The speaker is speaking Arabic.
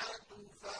الصَّالِحَةُ